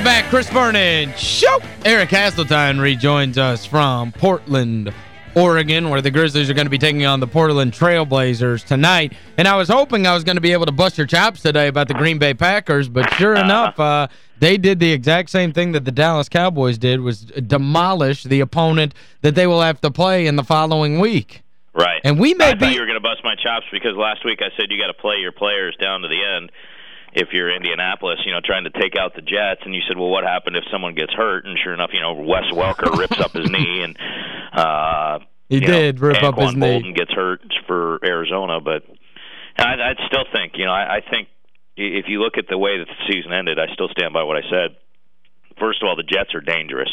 we're back. Chris Vernon, show. Eric Hasseltine rejoins us from Portland, Oregon, where the Grizzlies are going to be taking on the Portland Trailblazers tonight. And I was hoping I was going to be able to bust your chops today about the Green Bay Packers, but sure enough, uh, they did the exact same thing that the Dallas Cowboys did, was demolish the opponent that they will have to play in the following week. Right. And we may I be... thought you were going to bust my chops because last week I said you got to play your players down to the end if you're Indianapolis, you know, trying to take out the Jets, and you said, well, what happened if someone gets hurt? And sure enough, you know, Wes Welker rips up his knee, and uh, he did know, rip Anquan up his knee. Boldin gets hurt for Arizona, but I, I'd still think, you know, I, I think if you look at the way that the season ended, I still stand by what I said. First of all, the Jets are dangerous.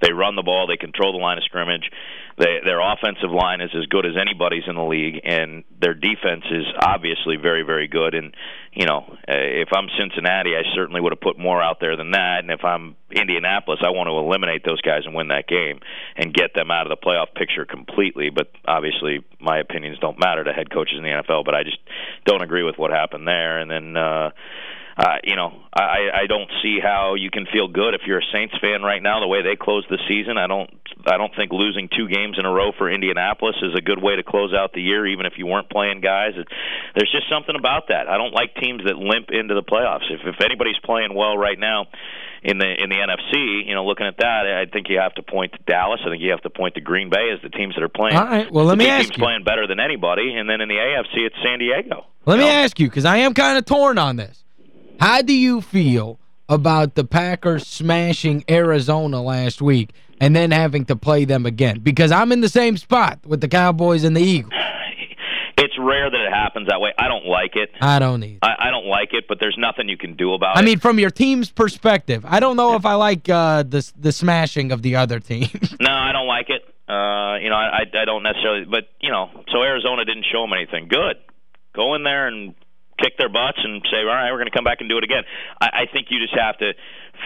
They run the ball. They control the line of scrimmage. They, their offensive line is as good as anybody's in the league, and their defense is obviously very, very good. And you know, uh, if I'm Cincinnati, I certainly would have put more out there than that. And if I'm Indianapolis, I want to eliminate those guys and win that game and get them out of the playoff picture completely. But obviously, my opinions don't matter to head coaches in the NFL. But I just don't agree with what happened there. And then. uh uh, you know, I, I don't see how you can feel good if you're a Saints fan right now. The way they closed the season, I don't, I don't think losing two games in a row for Indianapolis is a good way to close out the year, even if you weren't playing guys. It, there's just something about that. I don't like teams that limp into the playoffs. If if anybody's playing well right now in the in the NFC, you know, looking at that, I think you have to point to Dallas. I think you have to point to Green Bay as the teams that are playing. All right. Well, let me ask teams you. playing better than anybody, and then in the AFC, it's San Diego. Let me know? ask you, because I am kind of torn on this. How do you feel about the Packers smashing Arizona last week and then having to play them again? Because I'm in the same spot with the Cowboys and the Eagles. It's rare that it happens that way. I don't like it. I don't either. I, I don't like it, but there's nothing you can do about I it. I mean, from your team's perspective, I don't know if I like uh, the the smashing of the other team. no, I don't like it. Uh, you know, I I don't necessarily, but you know, so Arizona didn't show them anything. Good, go in there and kick their butts and say, all right, we're going to come back and do it again. I, I think you just have to,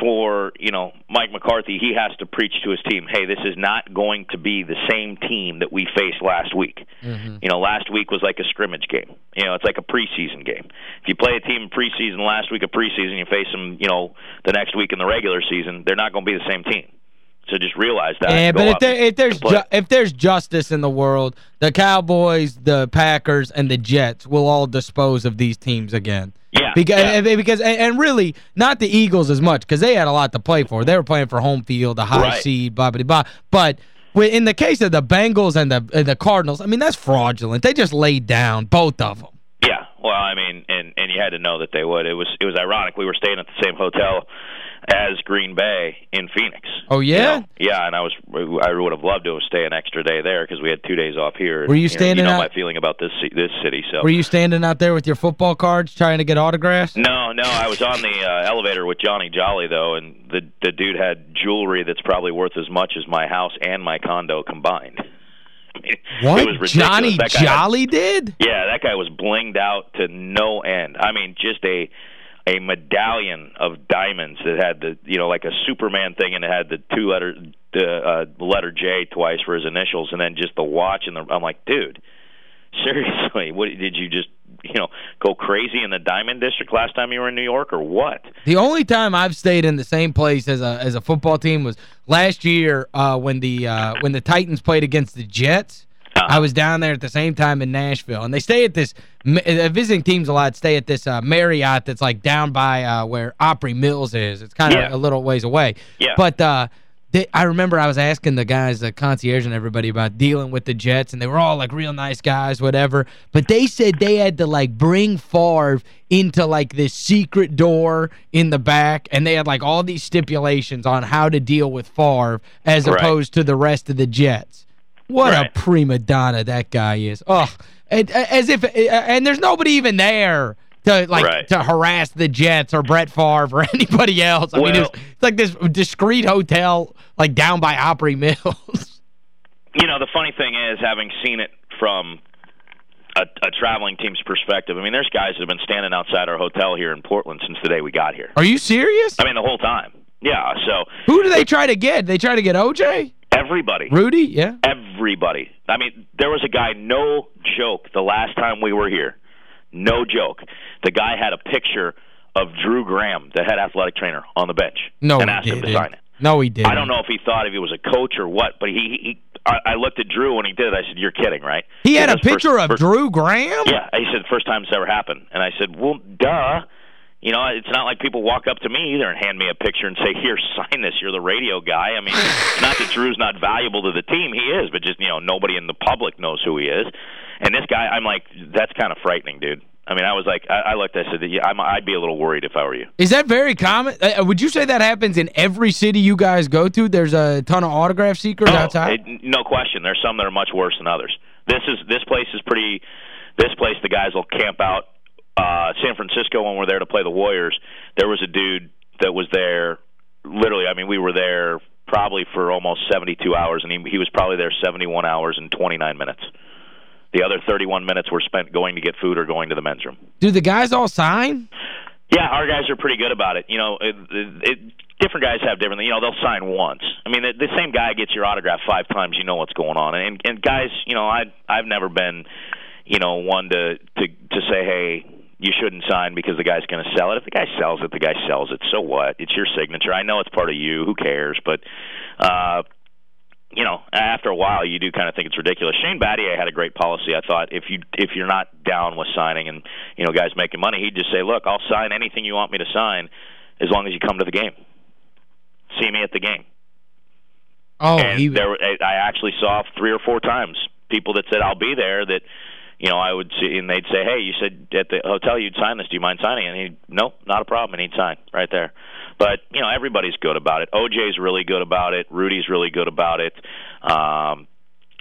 for you know, Mike McCarthy, he has to preach to his team, hey, this is not going to be the same team that we faced last week. Mm-hmm. You know, last week was like a scrimmage game. You know, it's like a preseason game. If you play a team in preseason last week of preseason, you face them, you know, the next week in the regular season, they're not going to be the same team. So just realize that. Yeah, but if, there, if there's and play. ju if there's justice in the world, the Cowboys, the Packers, and the Jets will all dispose of these teams again. Yeah, Because, yeah. and- because and, and really, not the Eagles as much, because they had a lot to play for. They were playing for home field, a high Right. seed, blah, blah, blah. But in the case of the Bengals and the and the Cardinals, I mean, that's fraudulent. They just laid down, both of them. Yeah, well, I mean, and and you had to know that they would. It was it was ironic. We were staying at the same hotel as Green Bay in Phoenix. Oh, You yeah? know? Yeah, and I was I would have loved to have stayed an extra day there because we had two days off here. Were you know, standing You know out- my feeling about this this city. So Were you standing out there with your football cards trying to get autographs? no, no, I was on the uh, elevator with Johnny Jolly though, and the the dude had jewelry that's probably worth as much as my house and my condo combined. I mean, What? It was. Johnny guy had- Jolly did? Yeah, that guy was blinged out to no end. I mean, just a a medallion of diamonds that had the you know like a Superman thing and it had the two letter the uh, letter J twice for his initials and then just the watch and the I'm like, dude, seriously, what did you just you know go crazy in the Diamond District last time you were in New York or what? The only time I've stayed in the same place as a as a football team was last year uh, when the uh, when the Titans played against the Jets. I was down there at the same time in Nashville. And they stay at this, uh, visiting teams a lot stay at this uh, Marriott that's like down by uh, where Opry Mills is. It's kind of Yeah. a little ways away. Yeah. But uh, they, I remember I was asking the guys, the concierge and everybody about dealing with the Jets, and they were all like real nice guys, whatever. But they said they had to like bring Favre into like this secret door in the back, and they had like all these stipulations on how to deal with Favre as Right. opposed to the rest of the Jets. What a prima donna that guy is. Oh, and, as if and there's nobody even there to like Right. to harass the Jets or Brett Favre or anybody else. I mean, Well- it's, it's like this discreet hotel like down by Opry Mills. you know, the funny thing is, having seen it from a, a traveling team's perspective, I mean, there's guys that have been standing outside our hotel here in Portland since the day we got here. Are you serious? I mean, the whole time. Yeah, so Who do they try to get? They try to get OJ? Everybody, Rudy? Yeah. everybody. I mean, there was a guy, no joke, the last time we were here. No joke. The guy had a picture of Drew Graham, the head athletic trainer, on the bench no, and asked he him to didn't. sign it. No, he didn't. I don't know if he thought if he was a coach or what, but he, he I, I looked at Drew when he did it. I said, "You're kidding, right?" He had a Because first- picture of first- Drew Graham? Yeah, he said first time it's ever happened, and I said, "Well, duh." You know, it's not like people walk up to me either and hand me a picture and say, "Here, sign this. You're the radio guy." I mean, not that Drew's not valuable to the team, he is, but just you know, nobody in the public knows who he is. And this guy, I'm like, that's kind of frightening, dude. I mean, I was like, I, I looked, I said, yeah, I'm, I'd be a little worried if I were you. Is that very common? Uh, would you say that happens in every city you guys go to? There's a ton of autograph seekers Oh, outside? it- no question. There's some that are much worse than others. This is this place is pretty. This place, the guys will camp out. Uh, San Francisco, when we're there to play the Warriors, there was a dude that was there. Literally, I mean, we were there probably for almost 72 hours, and he, he was probably there 71 hours and 29 minutes. The other 31 minutes were spent going to get food or going to the men's room. Do the guys all sign? Yeah, our guys are pretty good about it. You know, it, it, it, different guys have different. You know, they'll sign once. I mean, the, the same guy gets your autograph five times. You know what's going on. And and guys, you know, I I've never been, you know, one to to to say, hey, you shouldn't sign because the guy's going to sell it. If the guy sells it, the guy sells it. So what? It's your signature. I know it's part of you. Who cares? But. uh you know, after a while, you do kind of think it's ridiculous. Shane Battier had a great policy. I thought if you if you're not down with signing and you know guys making money, he'd just say, "Look, I'll sign anything you want me to sign, as long as you come to the game. See me at the game." Oh, and he there, were- I actually saw three or four times people that said, "I'll be there." That you know, I would see, and they'd say, "Hey, you said at the hotel you'd sign this. Do you mind signing?" And he, "Nope, not a problem," and he'd sign right there. But you know, everybody's good about it. OJ's really good about it. Rudy's really good about it. Um,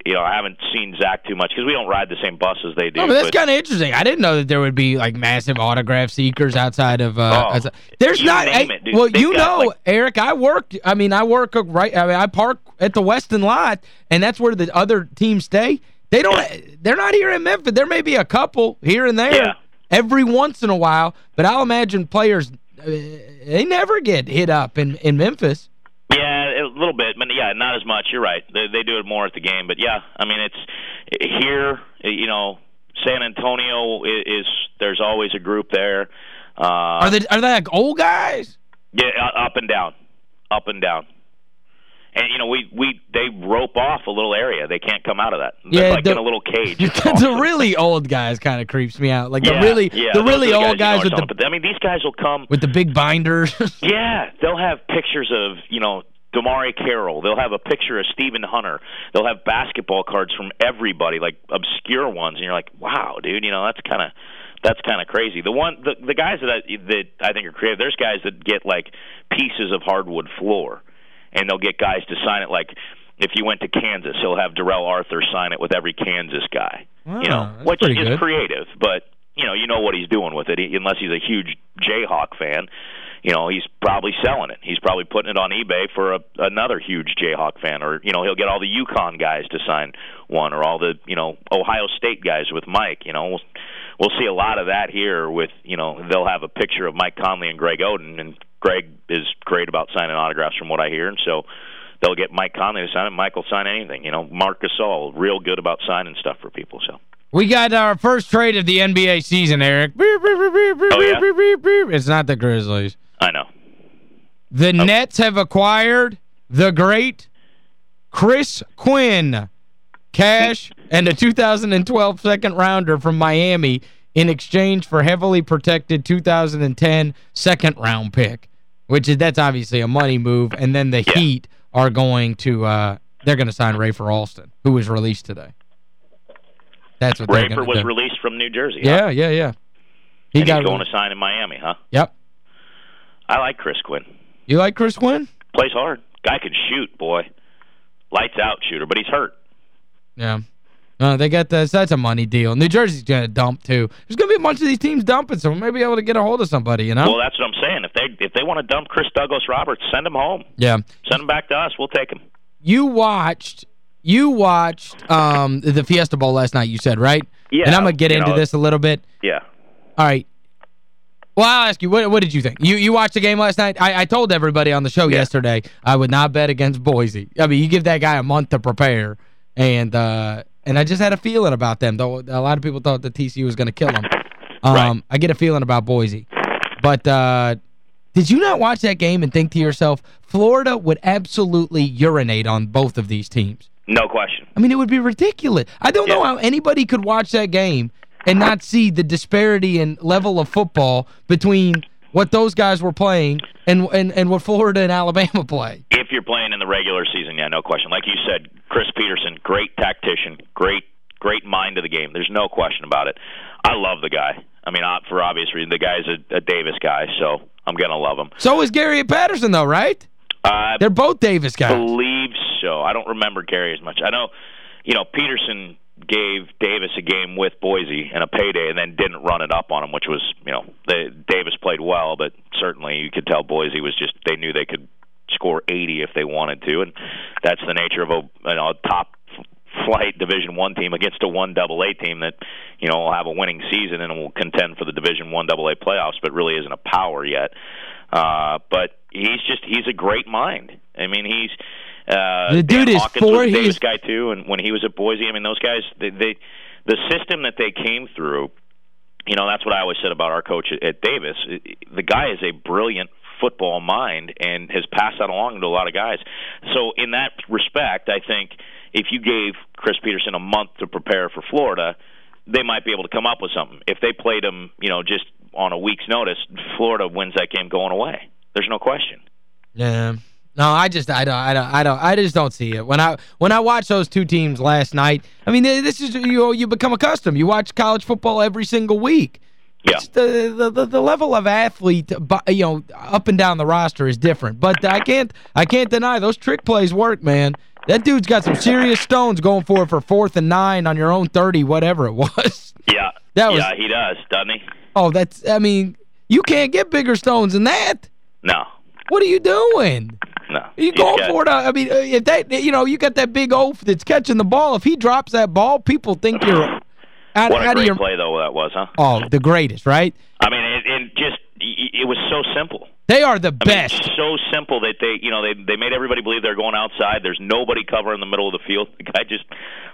you know, I haven't seen Zach too much because we don't ride the same bus as they do. Oh, but that's kind of interesting. I didn't know that there would be like massive autograph seekers outside of uh Oh, outside- There's not I- it. Well, you got, know, like- Eric, I work I mean, I work right I mean, I park at the Westin lot and that's where the other teams stay. They don't they're not here in Memphis. There may be a couple here and there Yeah. every once in a while, but I'll imagine players uh, they never get hit up in in Memphis. Yeah, a little bit, but yeah, not as much. You're right. They, they do it more at the game, but yeah, I mean, it's here. You know, San Antonio is, is there's always a group there. Uh, Are they are they like old guys? yeah, up and down, up and down. And you know, we we they rope off a little area. They can't come out of that. They're Yeah, like the- in a little cage. The really old guys kind of creeps me out. Like yeah, the really yeah, the really the old guys, with the about. I mean, these guys will come. with the big binders. Yeah, they'll have pictures of you know DeMarre Carroll. They'll have a picture of Steven Hunter. They'll have basketball cards from everybody, like obscure ones, and you're like, wow, dude, you know that's kind of that's kind of crazy. The one the the guys that I, that I think are creative. There's guys that get like pieces of hardwood floor, and they'll get guys to sign it like. If you went to Kansas, he'll have Darrell Arthur sign it with every Kansas guy. You know, which is good. creative, but you know, you know what he's doing with it. He, unless he's a huge Jayhawk fan, you know, he's probably selling it. He's probably putting it on eBay for a, another huge Jayhawk fan, or you know, he'll get all the UConn guys to sign one, or all the you know Ohio State guys with Mike. You know, we'll, we'll see a lot of that here. With you know, they'll have a picture of Mike Conley and Greg Oden, and Greg is great about signing autographs, from what I hear, and so. They'll get Mike Conley to sign it. Mike will sign anything. You know, Marc Gasol, real good about signing stuff for people. So we got our first trade of the NBA season, Eric. Oh, yeah? It's not the Grizzlies. I know. The Nets have acquired the great Chris Quinn, cash, and a 2012 second rounder from Miami in exchange for heavily protected 2010 second round pick, which is that's obviously a money move. And then the Yeah. Heat are going to uh, they're going to sign Rafer Alston, who was released today. That's what Rafer was do. released from New Jersey. huh? Yeah, yeah, yeah. He and got he's going to sign in Miami, huh? Yep. I like Chris Quinn. You like Chris Quinn? Plays hard. Guy can shoot, boy. Lights out shooter, but he's hurt. Yeah. No, they got this. That's a money deal. New Jersey's going to dump, too. There's going to be a bunch of these teams dumping, so we may be able to get a hold of somebody, you know? Well, that's what I'm saying. If they if they want to dump Chris Douglas Roberts, send him home. yeah. Send him back to us. We'll take him. You watched you watched um, the Fiesta Bowl last night, you said, right? Yeah. And I'm going to get into know, this a little bit. Yeah. All right. Well, I'll ask you, what, what did you think? You you watched the game last night? I, I told everybody on the show Yeah. yesterday I would not bet against Boise. I mean, you give that guy a month to prepare, and uh, and I just had a feeling about them, though a lot of people thought that TCU was going to kill them. Um, Right. I get a feeling about Boise. But uh, did you not watch that game and think to yourself, Florida would absolutely urinate on both of these teams? No question. I mean, it would be ridiculous. I don't Yeah. know how anybody could watch that game and not see the disparity in level of football between what those guys were playing and and and what Florida and Alabama play. If you're playing in the regular season, yeah, no question. Like you said, Chris Petersen, great tactician, great great mind of the game. There's no question about it. I love the guy. I mean, uh, for obvious reasons, the guy's a, a Davis guy, so I'm gonna love him. So is Gary Patterson, though, right? I They're both Davis guys. believe so. I don't remember Gary as much. I know, you know, Petersen gave Davis a game with Boise and a payday, and then didn't run it up on him, which was, you know, they, Davis played well, but certainly you could tell Boise was just they knew they could score 80 if they wanted to, and that's the nature of a you know a top flight Division One team against a one double A team that you know will have a winning season and will contend for the Division One double A playoffs, but really isn't a power yet. Uh, but he's just he's a great mind. I mean, he's uh, The dude Dan is Hawkins four- he's- Davis guy too, and when he was at Boise, I mean, those guys they, they the system that they came through. You know, that's what I always said about our coach at, at Davis. The guy is a brilliant football mind and has passed that along to a lot of guys. So, in that respect, I think if you gave Chris Petersen a month to prepare for Florida, they might be able to come up with something. If they played him, you know, just on a week's notice, Florida wins that game going away. There's no question. Yeah. No, I just I don't I don't I don't I just don't see it. When I when I watched those two teams last night, I mean this is you you become accustomed. You watch college football every single week. Yeah. The the the level of athlete you know up and down the roster is different. But I can't I can't deny those trick plays work, man. That dude's got some serious stones going for it for fourth and nine on your own 30 whatever it was. Yeah. That was- yeah, he does, doesn't he? Oh, that's I mean, you can't get bigger stones than that. No. What are you doing? No. You go for it? I mean, uh, if that you know, you got that big oaf that's catching the ball. If he drops that ball, people think you're out, What a out great your play though that was, huh? Oh, the greatest, right? I mean, it, it just it was so simple. They are the I mean, best. so simple that they, you know, they they made everybody believe they're going outside. There's nobody covering the middle of the field. The guy just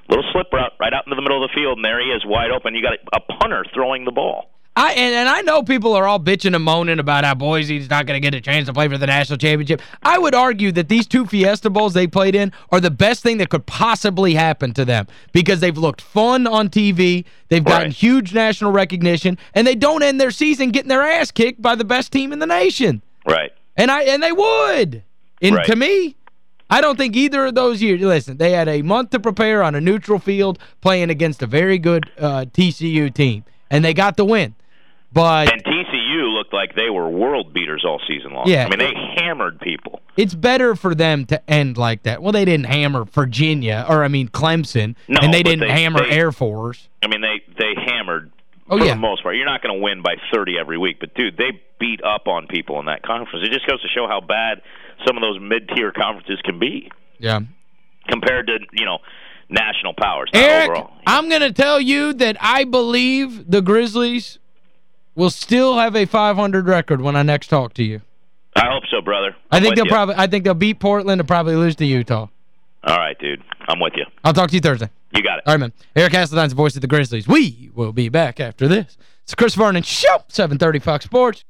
little slip route right out into the middle of the field, and there he is, wide open. You got a, a punter throwing the ball. I and, and I know people are all bitching and moaning about how Boise's is not going to get a chance to play for the national championship. I would argue that these two Fiesta Bowls they played in are the best thing that could possibly happen to them because they've looked fun on TV, they've gotten Right. huge national recognition, and they don't end their season getting their ass kicked by the best team in the nation. Right. And I and they would. And Right. to me, I don't think either of those years, listen, they had a month to prepare on a neutral field playing against a very good uh, TCU team. And they got the win. But And TCU looked like they were world beaters all season long. Yeah. I mean, they hammered people. it's better for them to end like that. Well, they didn't hammer Virginia, or I mean Clemson, No, and they didn't they- hammer they- Air Force. I mean, they they hammered Oh, for yeah. the most part. You're not going to win by 30 every week, but dude, they beat up on people in that conference. It just goes to show how bad some of those mid-tier conferences can be Yeah. compared to, you know, national powers. Eric, overall. I'm going to tell you that I believe the Grizzlies will still have a 500 record when I next talk to you. I hope so, brother. I I'm think they'll you. probably I think they'll beat Portland and probably lose to Utah. All right, dude. I'm with you. I'll talk to you Thursday. You got it. All right, man. Eric Hasseltine's voice of the Grizzlies. We will be back after this. It's Chris Vernon Show, 730 Fox Sports.